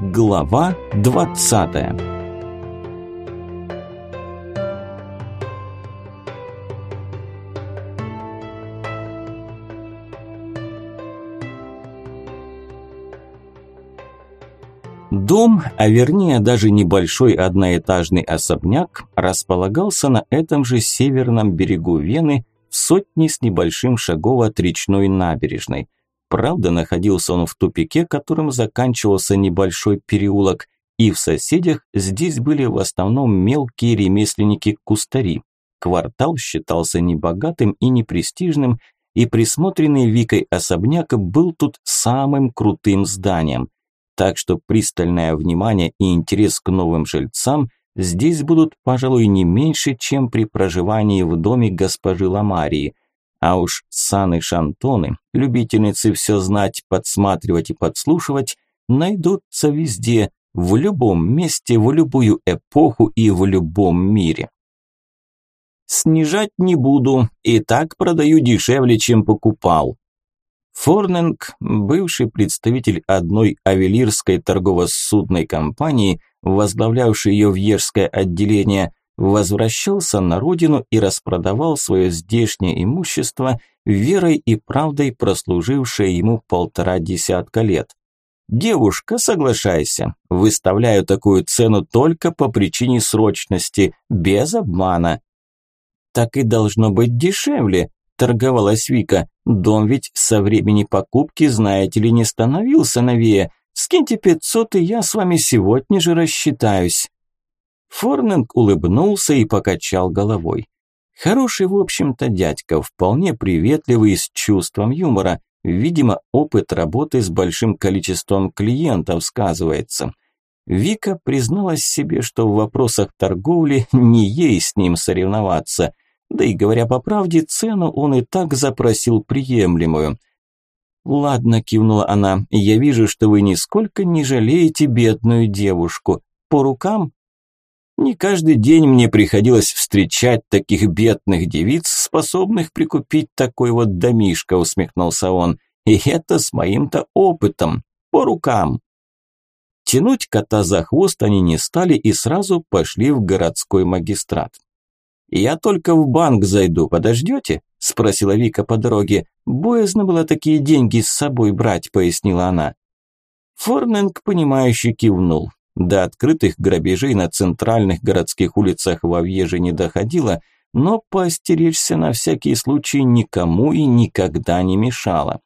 Глава 20 Дом, а вернее даже небольшой одноэтажный особняк, располагался на этом же северном берегу Вены в сотне с небольшим шагов от речной набережной. Правда, находился он в тупике, которым заканчивался небольшой переулок, и в соседях здесь были в основном мелкие ремесленники-кустари. Квартал считался небогатым и непрестижным, и присмотренный Викой особняк был тут самым крутым зданием. Так что пристальное внимание и интерес к новым жильцам здесь будут, пожалуй, не меньше, чем при проживании в доме госпожи Ламарии – а уж Саны Шантоны, любительницы все знать, подсматривать и подслушивать, найдутся везде, в любом месте, в любую эпоху и в любом мире. Снижать не буду, и так продаю дешевле, чем покупал. Форнинг, бывший представитель одной авелирской торгово-судной компании, возглавлявший ее вьежское отделение, возвращался на родину и распродавал свое здешнее имущество, верой и правдой прослужившее ему полтора десятка лет. «Девушка, соглашайся, выставляю такую цену только по причине срочности, без обмана». «Так и должно быть дешевле», – торговалась Вика. «Дом ведь со времени покупки, знаете ли, не становился новее. Скиньте пятьсот, и я с вами сегодня же рассчитаюсь». Форнинг улыбнулся и покачал головой. Хороший, в общем-то, дядька, вполне приветливый с чувством юмора. Видимо, опыт работы с большим количеством клиентов сказывается. Вика призналась себе, что в вопросах торговли не ей с ним соревноваться. Да и говоря по правде, цену он и так запросил приемлемую. «Ладно», – кивнула она, – «я вижу, что вы нисколько не жалеете бедную девушку. По рукам?» Не каждый день мне приходилось встречать таких бедных девиц, способных прикупить такой вот домишко, усмехнулся он. И это с моим-то опытом. По рукам. Тянуть кота за хвост они не стали и сразу пошли в городской магистрат. «Я только в банк зайду, подождете?» – спросила Вика по дороге. «Боязно было такие деньги с собой брать», – пояснила она. Форнинг, понимающе кивнул. До открытых грабежей на центральных городских улицах во Вьеже не доходило, но поостеречься на всякий случай никому и никогда не мешало.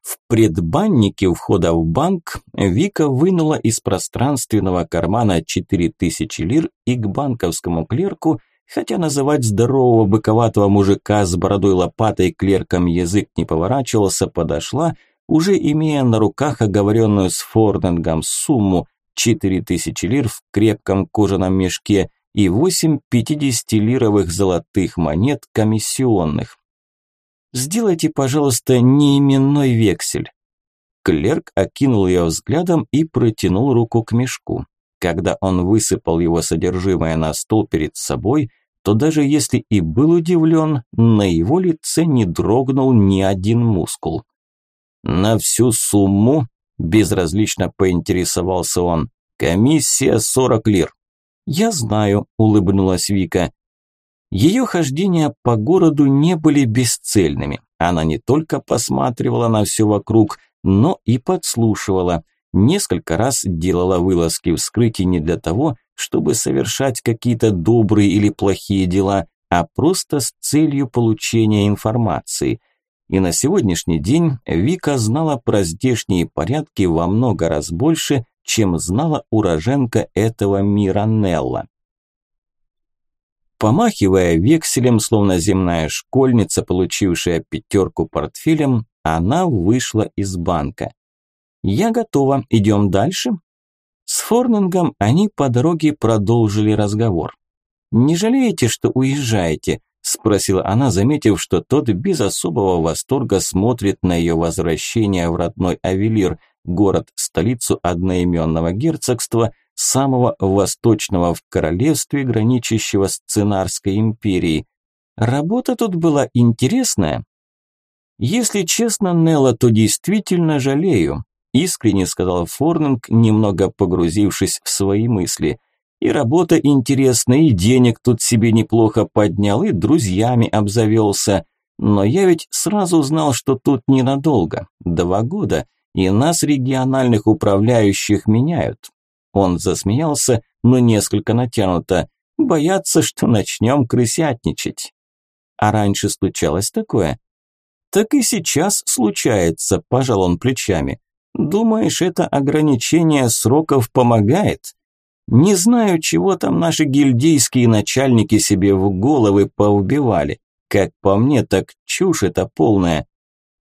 В предбаннике у входа в банк Вика вынула из пространственного кармана 4000 лир и к банковскому клерку, хотя называть здорового быковатого мужика с бородой лопатой клерком язык не поворачивался, подошла, уже имея на руках оговоренную с Фордингом сумму, четыре тысячи лир в крепком кожаном мешке и восемь пятидесятилировых золотых монет комиссионных. «Сделайте, пожалуйста, неименной вексель». Клерк окинул ее взглядом и протянул руку к мешку. Когда он высыпал его содержимое на стол перед собой, то даже если и был удивлен, на его лице не дрогнул ни один мускул. «На всю сумму?» Безразлично поинтересовался он. Комиссия сорок лир. Я знаю, улыбнулась Вика. Ее хождения по городу не были бесцельными. Она не только посматривала на все вокруг, но и подслушивала. Несколько раз делала вылазки вскрытий не для того, чтобы совершать какие-то добрые или плохие дела, а просто с целью получения информации – и на сегодняшний день Вика знала про здешние порядки во много раз больше, чем знала уроженка этого мира Нелла. Помахивая векселем, словно земная школьница, получившая пятерку портфелем, она вышла из банка. «Я готова, идем дальше?» С Форнингом они по дороге продолжили разговор. «Не жалеете, что уезжаете?» Спросила она, заметив, что тот без особого восторга смотрит на ее возвращение в родной Авелир, город-столицу одноименного герцогства, самого восточного в королевстве, граничащего с Цинарской империей. Работа тут была интересная. Если честно, Нелла, то действительно жалею. искренне сказал Форнинг, немного погрузившись в свои мысли. И работа интересная, и денег тут себе неплохо поднял, и друзьями обзавелся. Но я ведь сразу знал, что тут ненадолго, два года, и нас, региональных управляющих, меняют. Он засмеялся, но несколько натянуто. Боятся, что начнем крысятничать. А раньше случалось такое? Так и сейчас случается, пожал он плечами. Думаешь, это ограничение сроков помогает? Не знаю, чего там наши гильдейские начальники себе в головы поубивали. Как по мне, так чушь это полная.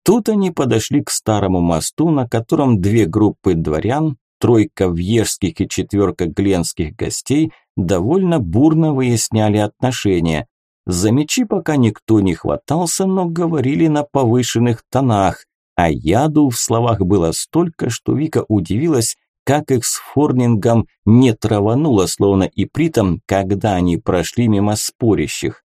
Тут они подошли к старому мосту, на котором две группы дворян, тройка вьежских и четверка гленских гостей довольно бурно выясняли отношения. За мечи пока никто не хватался, но говорили на повышенных тонах, а яду в словах было столько, что Вика удивилась, как их с Форнингом не травануло, словно и притом, когда они прошли мимо спорящих.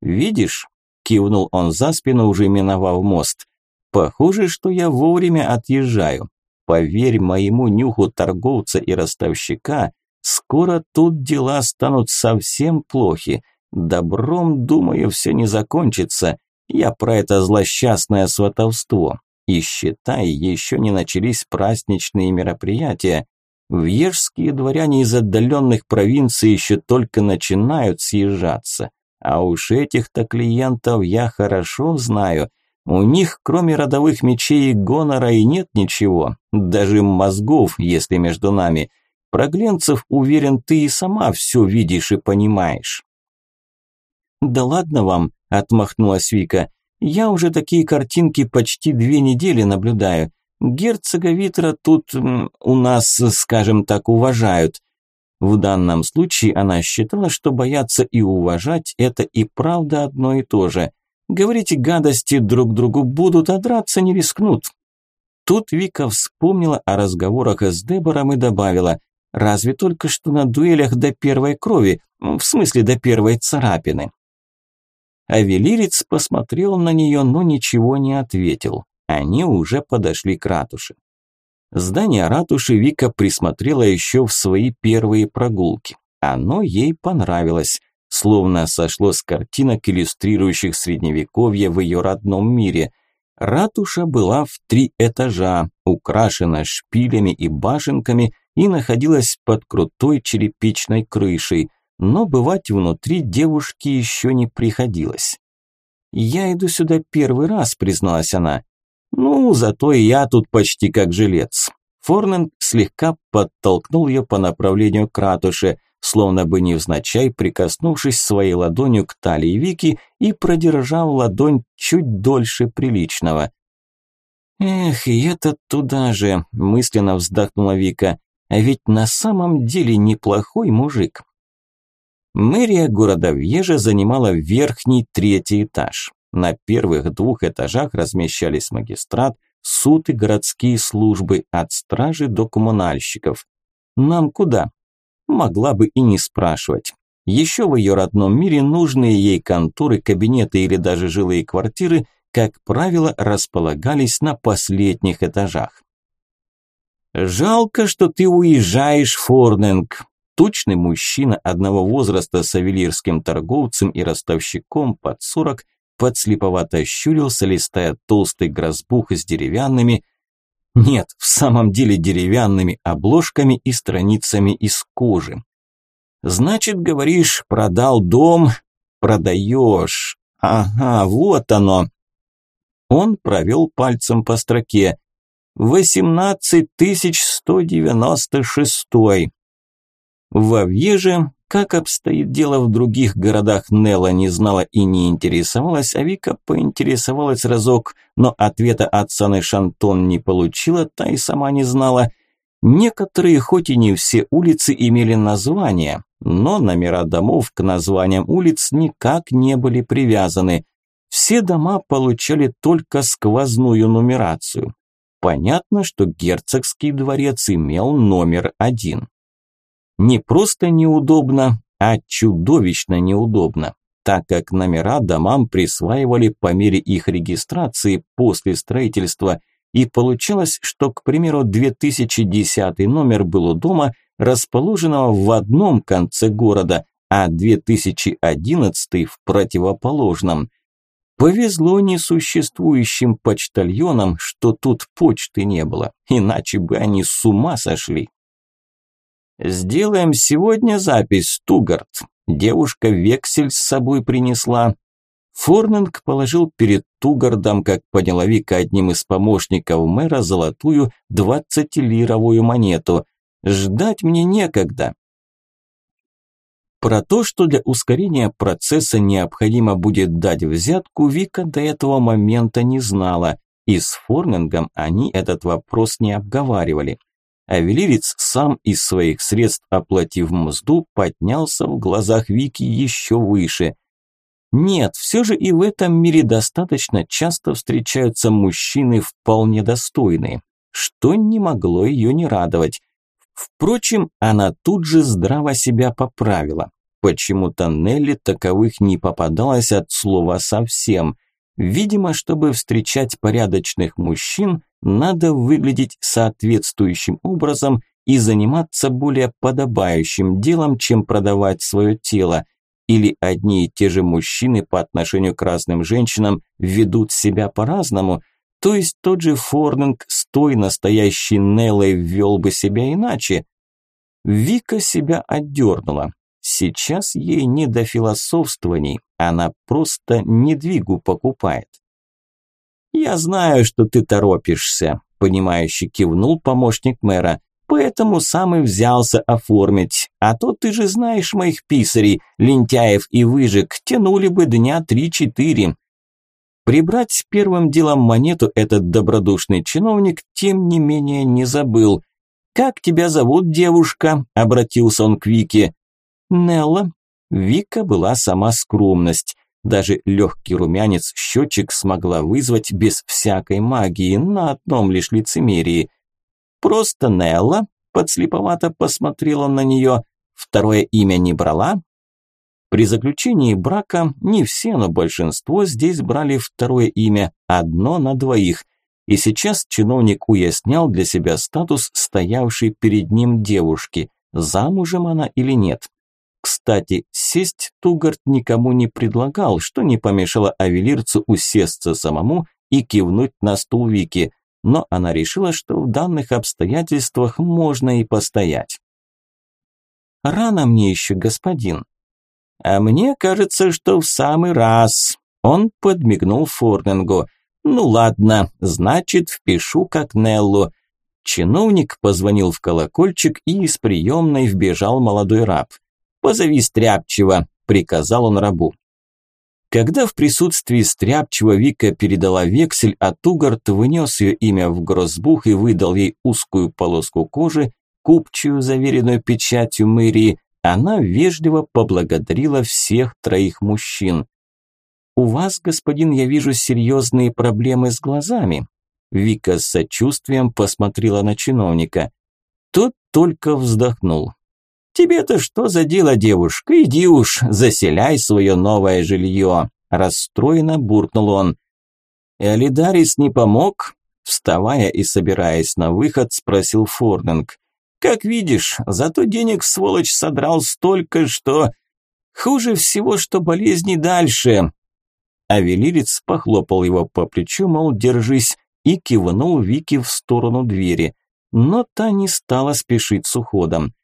«Видишь?» – кивнул он за спину, уже миновав мост. «Похоже, что я вовремя отъезжаю. Поверь моему нюху торговца и ростовщика, скоро тут дела станут совсем плохи. Добром, думаю, все не закончится. Я про это злосчастное сватовство. И считай, еще не начались праздничные мероприятия. Вьежские дворяне из отдаленных провинций еще только начинают съезжаться. А уж этих-то клиентов я хорошо знаю. У них, кроме родовых мечей и гонора, и нет ничего. Даже мозгов, если между нами. Про Гленцев, уверен, ты и сама все видишь и понимаешь. «Да ладно вам», – отмахнулась Вика. «Я уже такие картинки почти две недели наблюдаю. Герцога Витра тут у нас, скажем так, уважают. В данном случае она считала, что бояться и уважать – это и правда одно и то же. Говорите гадости друг другу будут, а драться не рискнут. Тут Вика вспомнила о разговорах с Дебором и добавила, разве только что на дуэлях до первой крови, в смысле до первой царапины. А Велирец посмотрел на нее, но ничего не ответил. Они уже подошли к ратуше. Здание ратуши Вика присмотрела еще в свои первые прогулки. Оно ей понравилось, словно сошло с картинок, иллюстрирующих средневековье в ее родном мире. Ратуша была в три этажа, украшена шпилями и башенками и находилась под крутой черепичной крышей, но бывать внутри девушке еще не приходилось. «Я иду сюда первый раз», – призналась она. Ну, зато я тут почти как жилец. Форнен слегка подтолкнул ее по направлению к ратуше, словно бы невзначай прикоснувшись своей ладонью к талии Вики и продержав ладонь чуть дольше приличного. «Эх, и это туда же», – мысленно вздохнула Вика. «А ведь на самом деле неплохой мужик». Мэрия города Вьежа занимала верхний третий этаж. На первых двух этажах размещались магистрат, суд и городские службы, от стражи до коммунальщиков. Нам куда? Могла бы и не спрашивать. Еще в ее родном мире нужные ей конторы, кабинеты или даже жилые квартиры, как правило, располагались на последних этажах. «Жалко, что ты уезжаешь, Форнинг», Тучный мужчина одного возраста с авелирским торговцем и ростовщиком под сорок подслеповато щурился, листая толстый грозбух с деревянными, нет, в самом деле деревянными обложками и страницами из кожи. Значит, говоришь, продал дом, продаешь. Ага, вот оно. Он провел пальцем по строке. Восемнадцать тысяч сто девяносто шестой. Во Вьеже как обстоит дело в других городах, Нелла не знала и не интересовалась, а Вика поинтересовалась разок, но ответа от Саны Шантон не получила, та и сама не знала. Некоторые, хоть и не все улицы имели названия, но номера домов к названиям улиц никак не были привязаны. Все дома получали только сквозную нумерацию. Понятно, что герцогский дворец имел номер один. Не просто неудобно, а чудовищно неудобно, так как номера домам присваивали по мере их регистрации после строительства, и получалось, что, к примеру, 2010 номер был у дома, расположенного в одном конце города, а 2011 в противоположном. Повезло несуществующим почтальонам, что тут почты не было, иначе бы они с ума сошли. «Сделаем сегодня запись, Тугарт. Девушка вексель с собой принесла». Форнинг положил перед Тугардом, как поняла одним из помощников мэра, золотую двадцатилировую монету. «Ждать мне некогда. Про то, что для ускорения процесса необходимо будет дать взятку, Вика до этого момента не знала, и с Форнингом они этот вопрос не обговаривали. А Велирец сам из своих средств, оплатив мзду, поднялся в глазах Вики еще выше. Нет, все же и в этом мире достаточно часто встречаются мужчины вполне достойные, что не могло ее не радовать. Впрочем, она тут же здраво себя поправила. Почему-то Нелли таковых не попадалось от слова совсем. Видимо, чтобы встречать порядочных мужчин, надо выглядеть соответствующим образом и заниматься более подобающим делом, чем продавать свое тело. Или одни и те же мужчины по отношению к разным женщинам ведут себя по-разному – то есть тот же Форнинг с той настоящей Неллой ввел бы себя иначе. Вика себя отдернула. Сейчас ей не до философствований, она просто недвигу покупает. «Я знаю, что ты торопишься», – понимающе кивнул помощник мэра, «поэтому сам и взялся оформить. А то ты же знаешь моих писарей, лентяев и выжиг, тянули бы дня три-четыре. Прибрать первым делом монету этот добродушный чиновник, тем не менее, не забыл. «Как тебя зовут, девушка?» – обратился он к Вике. «Нелла». Вика была сама скромность. Даже легкий румянец счетчик смогла вызвать без всякой магии, на одном лишь лицемерии. «Просто Нелла?» – подслеповато посмотрел он на нее. «Второе имя не брала?» При заключении брака не все, но большинство здесь брали второе имя, одно на двоих. И сейчас чиновник уяснял для себя статус стоявшей перед ним девушки, замужем она или нет. Кстати, сесть Тугарт никому не предлагал, что не помешало авелирцу усесться самому и кивнуть на стул Вики, но она решила, что в данных обстоятельствах можно и постоять. «Рано мне еще, господин», «А мне кажется, что в самый раз». Он подмигнул Форнингу. «Ну ладно, значит, впишу как Неллу». Чиновник позвонил в колокольчик, и из приемной вбежал молодой раб. «Позови Стряпчего», – приказал он рабу. Когда в присутствии Стряпчего Вика передала вексель, а Тугарт внес ее имя в грозбух и выдал ей узкую полоску кожи, купчую, заверенную печатью мэрии, она вежливо поблагодарила всех троих мужчин. «У вас, господин, я вижу серьезные проблемы с глазами». Вика с сочувствием посмотрела на чиновника. Тот только вздохнул. «Тебе-то что за дело, девушка? Иди уж, заселяй свое новое жилье!» Расстроенно буркнул он. «Элидарис не помог?» Вставая и собираясь на выход, спросил Фординг. Как видишь, зато денег сволочь содрал столько, что... Хуже всего, что болезни дальше. А велирец похлопал его по плечу, мол, держись, и кивнул Вики в сторону двери. Но та не стала спешить с уходом.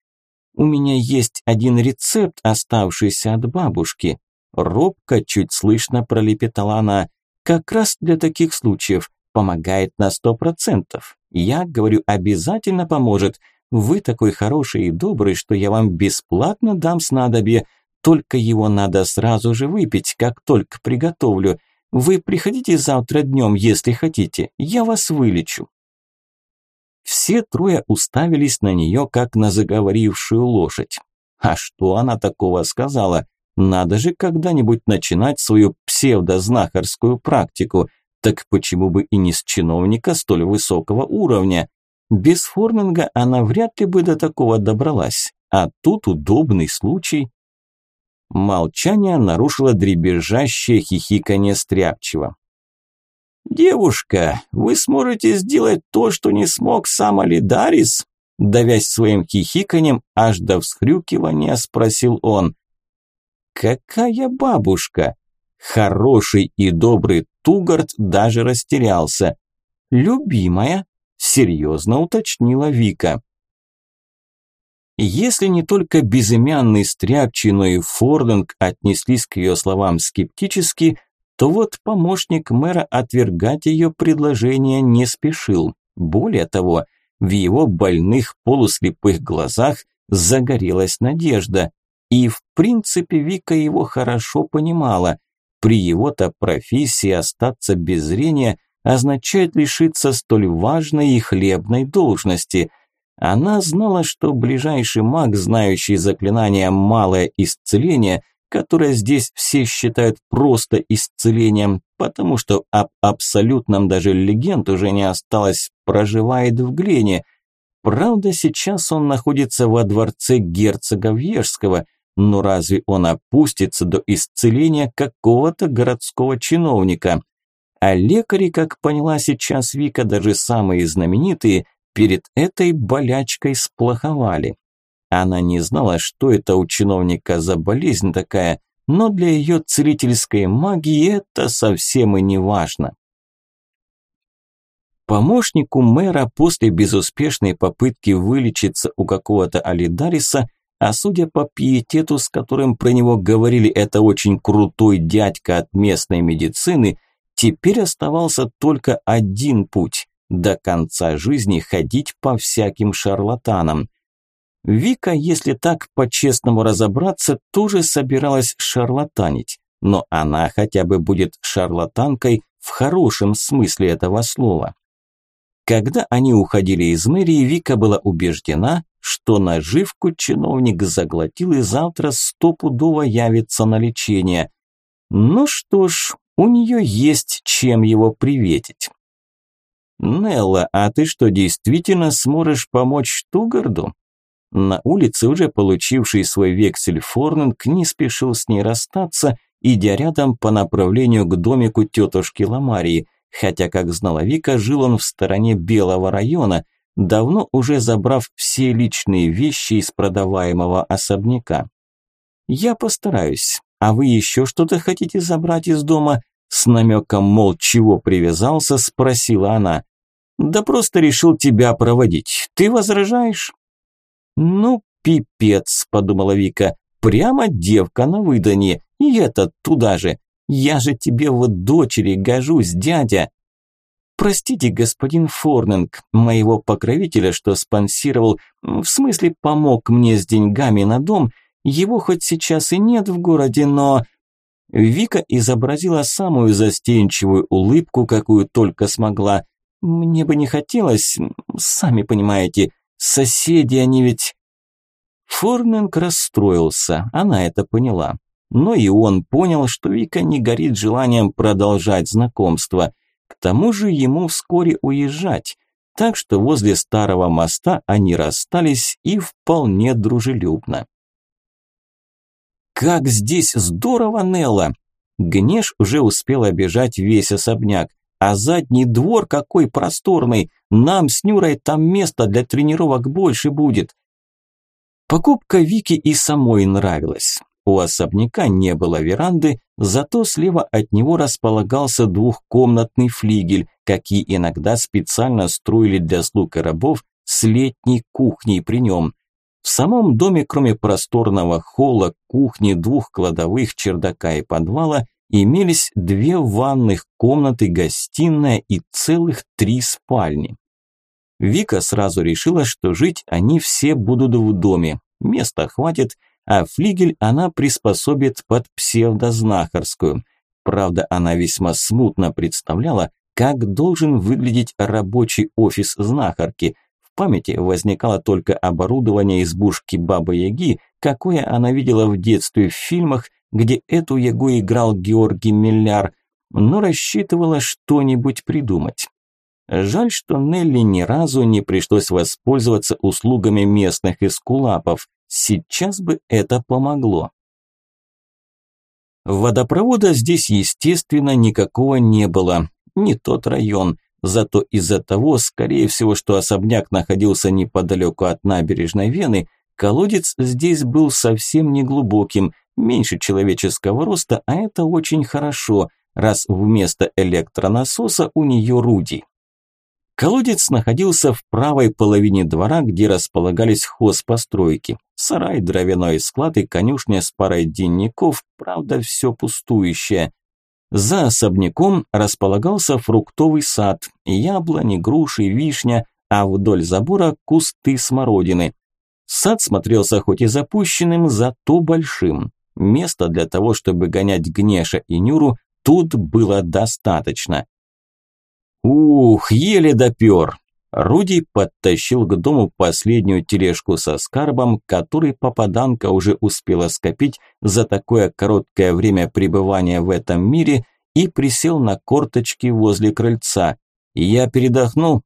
«У меня есть один рецепт, оставшийся от бабушки». Робко, чуть слышно пролепетала она. «Как раз для таких случаев. Помогает на сто процентов. Я говорю, обязательно поможет. Вы такой хороший и добрый, что я вам бесплатно дам снадобье, только его надо сразу же выпить, как только приготовлю. Вы приходите завтра днем, если хотите, я вас вылечу». Все трое уставились на нее, как на заговорившую лошадь. А что она такого сказала? Надо же когда-нибудь начинать свою псевдознахарскую практику. Так почему бы и не с чиновника столь высокого уровня? Без Форнинга она вряд ли бы до такого добралась, а тут удобный случай. Молчание нарушило дребезжащее хихиканье стряпчиво. «Девушка, вы сможете сделать то, что не смог сам Алидарис?» Давясь своим хихиканьем, аж до всхрюкивания, спросил он. «Какая бабушка?» Хороший и добрый Тугард даже растерялся. «Любимая?» – серьезно уточнила Вика. Если не только безымянный Стряпчий, но и Фординг отнеслись к ее словам скептически, то вот помощник мэра отвергать ее предложение не спешил. Более того, в его больных полуслепых глазах загорелась надежда. И в принципе Вика его хорошо понимала. При его-то профессии остаться без зрения означает лишиться столь важной и хлебной должности. Она знала, что ближайший маг, знающий заклинание «малое исцеление», которое здесь все считают просто исцелением, потому что об абсолютном даже легенд уже не осталось, проживает в Глене. Правда, сейчас он находится во дворце герцога Вьежского, но разве он опустится до исцеления какого-то городского чиновника? А лекари, как поняла сейчас Вика, даже самые знаменитые, перед этой болячкой сплоховали. Она не знала, что это у чиновника за болезнь такая, но для ее целительской магии это совсем и не важно. Помощнику мэра после безуспешной попытки вылечиться у какого-то Алидариса, а судя по пиетету, с которым про него говорили это очень крутой дядька от местной медицины, теперь оставался только один путь – до конца жизни ходить по всяким шарлатанам. Вика, если так по-честному разобраться, тоже собиралась шарлатанить, но она хотя бы будет шарлатанкой в хорошем смысле этого слова. Когда они уходили из мэрии, Вика была убеждена, что наживку чиновник заглотил и завтра стопудово явится на лечение. Ну что ж, у нее есть чем его приветить. «Нелла, а ты что, действительно сможешь помочь Тугарду?» На улице, уже получивший свой вексель Форнинг, не спешил с ней расстаться, идя рядом по направлению к домику тетушки Ламарии, хотя, как знала Вика, жил он в стороне Белого района, давно уже забрав все личные вещи из продаваемого особняка. «Я постараюсь. А вы еще что-то хотите забрать из дома?» С намеком, мол, чего привязался, спросила она. «Да просто решил тебя проводить. Ты возражаешь?» «Ну, пипец», – подумала Вика, – «прямо девка на выданье, и этот туда же. Я же тебе вот дочери гожусь, дядя». «Простите, господин Форнинг, моего покровителя, что спонсировал, в смысле помог мне с деньгами на дом, его хоть сейчас и нет в городе, но...» Вика изобразила самую застенчивую улыбку, какую только смогла. «Мне бы не хотелось, сами понимаете, Соседи они ведь... Форнинг расстроился, она это поняла. Но и он понял, что Вика не горит желанием продолжать знакомство. К тому же ему вскоре уезжать. Так что возле старого моста они расстались и вполне дружелюбно. «Как здесь здорово, Нелла!» Гнеш уже успел обижать весь особняк. А задний двор какой просторный. Нам с Нюрой там места для тренировок больше будет. Покупка Вики и самой нравилась. У особняка не было веранды, зато слева от него располагался двухкомнатный флигель, какие иногда специально строили для слуг и рабов с летней кухней при нем. В самом доме, кроме просторного холла, кухни, двух кладовых, чердака и подвала, имелись две ванных комнаты, гостиная и целых три спальни. Вика сразу решила, что жить они все будут в доме. Места хватит, а флигель она приспособит под псевдознахарскую. Правда, она весьма смутно представляла, как должен выглядеть рабочий офис знахарки. В памяти возникало только оборудование избушки Бабы-Яги, какое она видела в детстве в фильмах где эту ягу играл Георгий Милляр, но рассчитывала что-нибудь придумать. Жаль, что Нелли ни разу не пришлось воспользоваться услугами местных эскулапов. Сейчас бы это помогло. Водопровода здесь, естественно, никакого не было. не тот район. Зато из-за того, скорее всего, что особняк находился неподалеку от набережной Вены, колодец здесь был совсем неглубоким, меньше человеческого роста, а это очень хорошо, раз вместо электронасоса у нее руди. Колодец находился в правой половине двора, где располагались хозпостройки. Сарай, дровяной склад и конюшня с парой денников, правда, все пустующее. За особняком располагался фруктовый сад, яблони, груши, вишня, а вдоль забора кусты смородины. Сад смотрелся хоть и запущенным, зато большим. Места для того, чтобы гонять Гнеша и Нюру, тут было достаточно. Ух, еле допер. Руди подтащил к дому последнюю тележку со скарбом, который попаданка уже успела скопить за такое короткое время пребывания в этом мире и присел на корточки возле крыльца. Я передохну.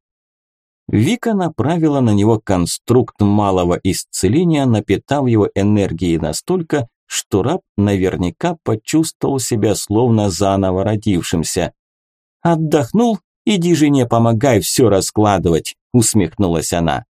Вика направила на него конструкт малого исцеления, напитав его энергией настолько, что раб наверняка почувствовал себя словно заново родившимся. «Отдохнул? Иди жене помогай все раскладывать», – усмехнулась она.